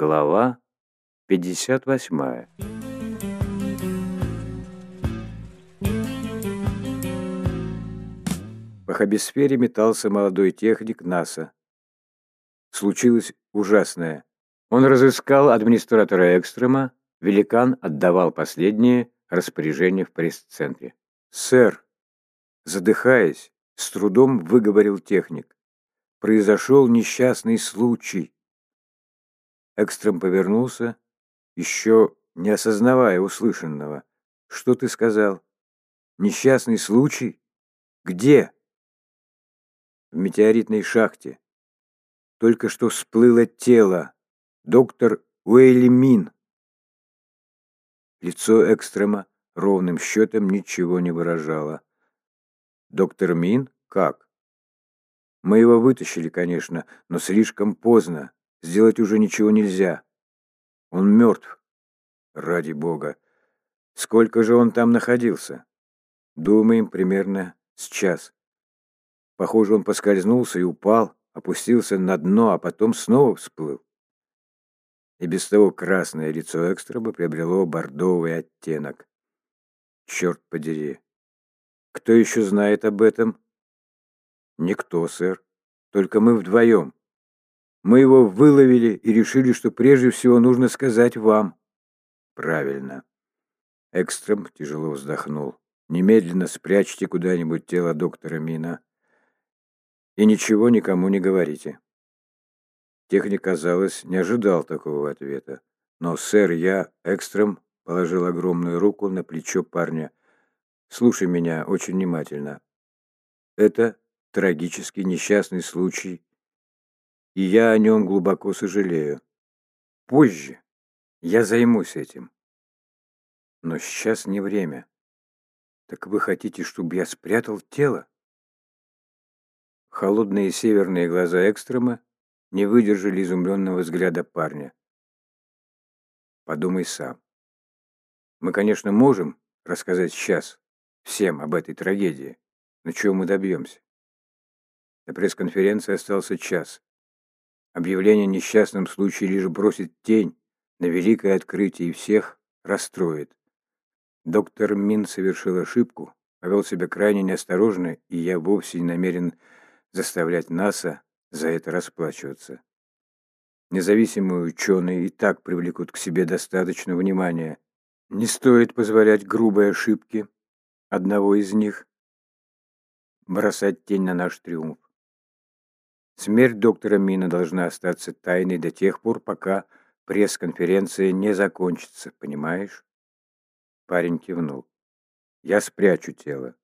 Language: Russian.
Глава 58 По хабисфере метался молодой техник НАСА. Случилось ужасное. Он разыскал администратора Экстрема, великан отдавал последние распоряжения в пресс-центре. «Сэр!» Задыхаясь, с трудом выговорил техник. «Произошел несчастный случай». Экстрем повернулся, еще не осознавая услышанного. «Что ты сказал? Несчастный случай? Где?» «В метеоритной шахте. Только что всплыло тело. Доктор Уэйли Мин». Лицо Экстрема ровным счетом ничего не выражало. «Доктор Мин? Как?» «Мы его вытащили, конечно, но слишком поздно. Сделать уже ничего нельзя. Он мертв. Ради бога. Сколько же он там находился? Думаем, примерно с час. Похоже, он поскользнулся и упал, опустился на дно, а потом снова всплыл. И без того красное лицо Экстраба приобрело бордовый оттенок. Черт подери. Кто еще знает об этом? Никто, сэр. Только мы вдвоем. Мы его выловили и решили, что прежде всего нужно сказать вам. Правильно. Экстрем тяжело вздохнул. Немедленно спрячьте куда-нибудь тело доктора Мина. И ничего никому не говорите. Техник, казалось, не ожидал такого ответа. Но, сэр, я, Экстрем, положил огромную руку на плечо парня. Слушай меня очень внимательно. Это трагический несчастный случай и я о нем глубоко сожалею. Позже я займусь этим. Но сейчас не время. Так вы хотите, чтобы я спрятал тело? Холодные северные глаза Экстрема не выдержали изумленного взгляда парня. Подумай сам. Мы, конечно, можем рассказать сейчас всем об этой трагедии, но чего мы добьемся? На пресс-конференции остался час. Объявление о несчастном случае лишь бросит тень на великое открытие и всех расстроит. Доктор Мин совершил ошибку, повел себя крайне неосторожно, и я вовсе не намерен заставлять НАСА за это расплачиваться. Независимые ученые и так привлекут к себе достаточно внимания. Не стоит позволять грубой ошибке одного из них бросать тень на наш триумф. Смерть доктора Мина должна остаться тайной до тех пор, пока пресс-конференция не закончится, понимаешь? Парень кивнул. Я спрячу тело.